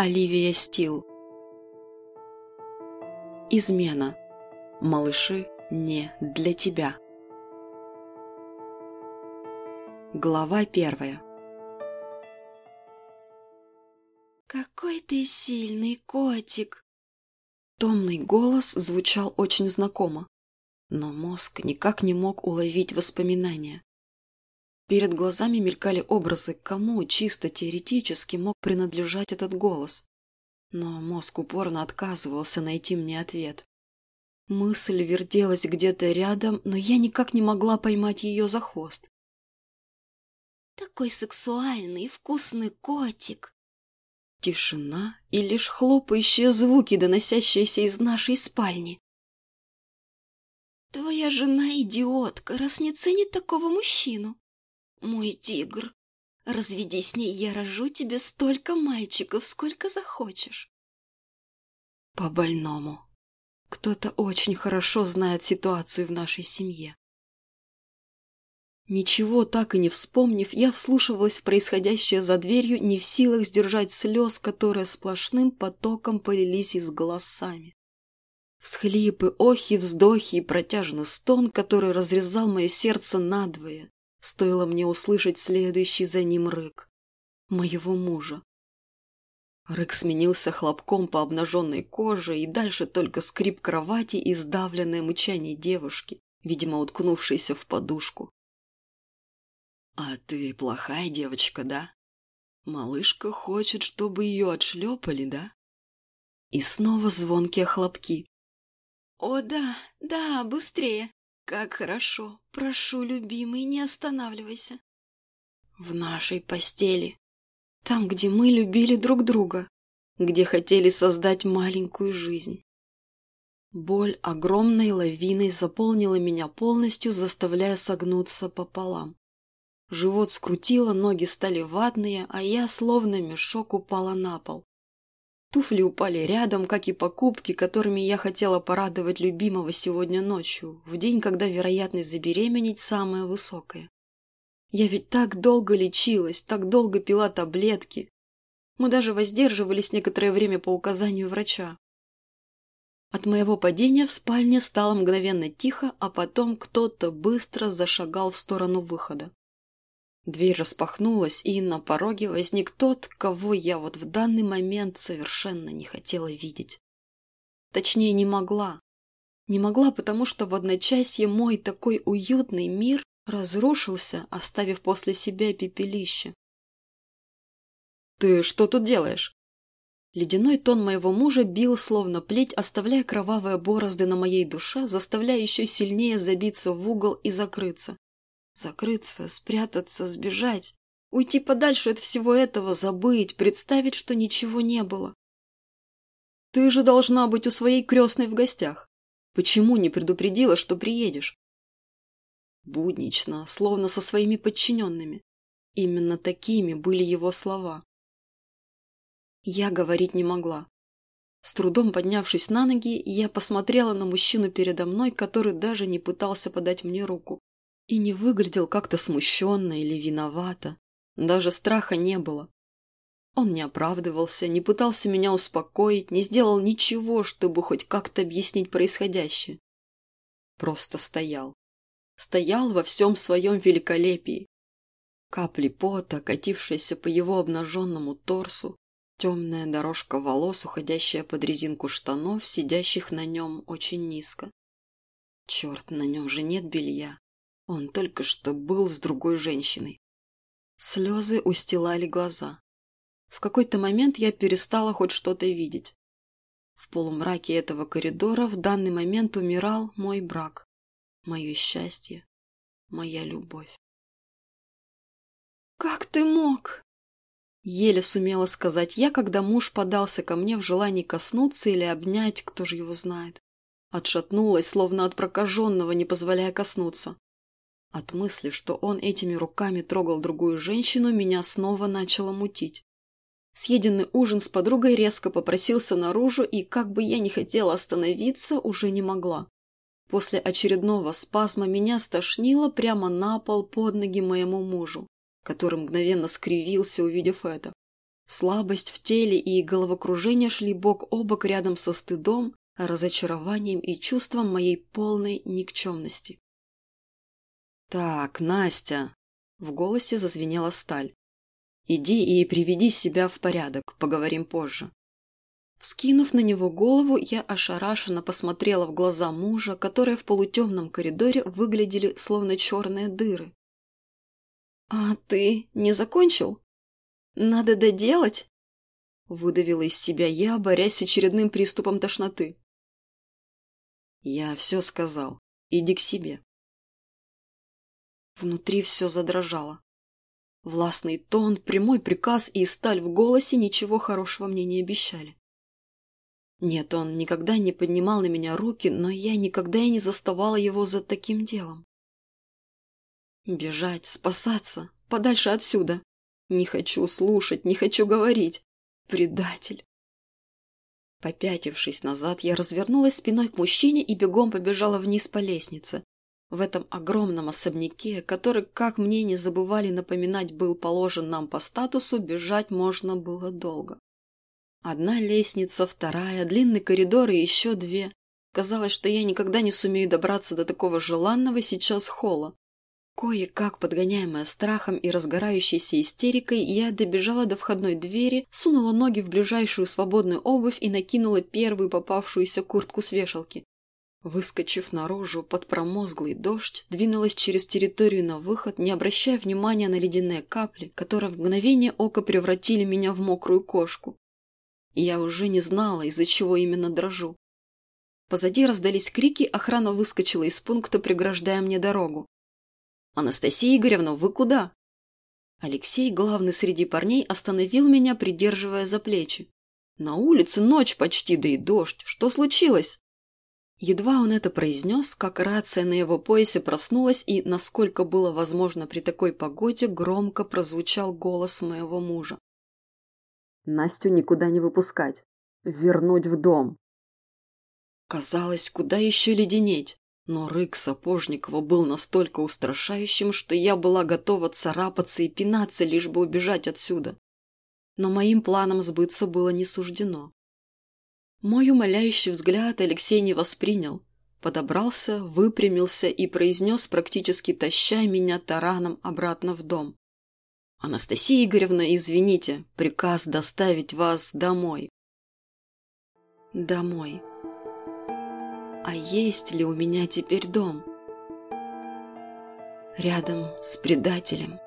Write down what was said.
Оливия Стил Измена. Малыши не для тебя. Глава первая «Какой ты сильный котик!» Томный голос звучал очень знакомо, но мозг никак не мог уловить воспоминания. Перед глазами мелькали образы, кому чисто теоретически мог принадлежать этот голос. Но мозг упорно отказывался найти мне ответ. Мысль вертелась где-то рядом, но я никак не могла поймать ее за хвост. «Такой сексуальный и вкусный котик!» Тишина и лишь хлопающие звуки, доносящиеся из нашей спальни. «Твоя жена идиотка, раз не ценит такого мужчину!» Мой тигр, разведи с ней, я рожу тебе столько мальчиков, сколько захочешь. По-больному. Кто-то очень хорошо знает ситуацию в нашей семье. Ничего так и не вспомнив, я вслушивалась в происходящее за дверью, не в силах сдержать слез, которые сплошным потоком полились из глаз сами. Всхлипы, охи, вздохи и протяжный стон, который разрезал мое сердце надвое. Стоило мне услышать следующий за ним рык. Моего мужа. Рык сменился хлопком по обнаженной коже, и дальше только скрип кровати и сдавленное мычание девушки, видимо, уткнувшейся в подушку. «А ты плохая девочка, да? Малышка хочет, чтобы ее отшлепали, да?» И снова звонкие хлопки. «О да, да, быстрее!» Как хорошо. Прошу, любимый, не останавливайся. В нашей постели. Там, где мы любили друг друга. Где хотели создать маленькую жизнь. Боль огромной лавиной заполнила меня полностью, заставляя согнуться пополам. Живот скрутило, ноги стали ватные, а я, словно мешок, упала на пол. Туфли упали рядом, как и покупки, которыми я хотела порадовать любимого сегодня ночью, в день, когда вероятность забеременеть самая высокая. Я ведь так долго лечилась, так долго пила таблетки. Мы даже воздерживались некоторое время по указанию врача. От моего падения в спальне стало мгновенно тихо, а потом кто-то быстро зашагал в сторону выхода. Дверь распахнулась, и на пороге возник тот, кого я вот в данный момент совершенно не хотела видеть. Точнее, не могла. Не могла, потому что в одночасье мой такой уютный мир разрушился, оставив после себя пепелище. «Ты что тут делаешь?» Ледяной тон моего мужа бил словно плеть, оставляя кровавые борозды на моей душе, заставляя еще сильнее забиться в угол и закрыться. Закрыться, спрятаться, сбежать. Уйти подальше от всего этого, забыть, представить, что ничего не было. Ты же должна быть у своей крестной в гостях. Почему не предупредила, что приедешь? Буднично, словно со своими подчиненными. Именно такими были его слова. Я говорить не могла. С трудом поднявшись на ноги, я посмотрела на мужчину передо мной, который даже не пытался подать мне руку. И не выглядел как-то смущенно или виновато. Даже страха не было. Он не оправдывался, не пытался меня успокоить, не сделал ничего, чтобы хоть как-то объяснить происходящее. Просто стоял. Стоял во всем своем великолепии. Капли пота, катившиеся по его обнаженному торсу, темная дорожка волос, уходящая под резинку штанов, сидящих на нем очень низко. Черт, на нем же нет белья. Он только что был с другой женщиной. Слезы устилали глаза. В какой-то момент я перестала хоть что-то видеть. В полумраке этого коридора в данный момент умирал мой брак, мое счастье, моя любовь. «Как ты мог?» Еле сумела сказать я, когда муж подался ко мне в желании коснуться или обнять, кто же его знает. Отшатнулась, словно от прокаженного, не позволяя коснуться. От мысли, что он этими руками трогал другую женщину, меня снова начало мутить. Съеденный ужин с подругой резко попросился наружу, и как бы я ни хотела остановиться, уже не могла. После очередного спазма меня стошнило прямо на пол под ноги моему мужу, который мгновенно скривился, увидев это. Слабость в теле и головокружение шли бок о бок рядом со стыдом, разочарованием и чувством моей полной никчемности. «Так, Настя!» — в голосе зазвенела сталь. «Иди и приведи себя в порядок, поговорим позже». Вскинув на него голову, я ошарашенно посмотрела в глаза мужа, которые в полутемном коридоре выглядели словно черные дыры. «А ты не закончил? Надо доделать?» Выдавила из себя я, борясь с очередным приступом тошноты. «Я все сказал. Иди к себе». Внутри все задрожало. Властный тон, прямой приказ и сталь в голосе ничего хорошего мне не обещали. Нет, он никогда не поднимал на меня руки, но я никогда и не заставала его за таким делом. Бежать, спасаться, подальше отсюда. Не хочу слушать, не хочу говорить. Предатель. Попятившись назад, я развернулась спиной к мужчине и бегом побежала вниз по лестнице. В этом огромном особняке, который, как мне не забывали напоминать, был положен нам по статусу, бежать можно было долго. Одна лестница, вторая, длинный коридор и еще две. Казалось, что я никогда не сумею добраться до такого желанного сейчас холла. Кое-как, подгоняемая страхом и разгорающейся истерикой, я добежала до входной двери, сунула ноги в ближайшую свободную обувь и накинула первую попавшуюся куртку с вешалки. Выскочив наружу под промозглый дождь, двинулась через территорию на выход, не обращая внимания на ледяные капли, которые в мгновение ока превратили меня в мокрую кошку и я уже не знала, из-за чего именно дрожу. Позади раздались крики, охрана выскочила из пункта, преграждая мне дорогу. «Анастасия Игоревна, вы куда?» Алексей, главный среди парней, остановил меня, придерживая за плечи. «На улице ночь почти, да и дождь. Что случилось?» Едва он это произнес, как рация на его поясе проснулась, и, насколько было возможно при такой погоде, громко прозвучал голос моего мужа. Настю никуда не выпускать. Вернуть в дом. Казалось, куда еще леденеть. Но рык Сапожникова был настолько устрашающим, что я была готова царапаться и пинаться, лишь бы убежать отсюда. Но моим планам сбыться было не суждено. Мой умоляющий взгляд Алексей не воспринял. Подобрался, выпрямился и произнес, практически таща меня тараном обратно в дом. «Анастасия Игоревна, извините, приказ доставить вас домой». «Домой. А есть ли у меня теперь дом?» «Рядом с предателем».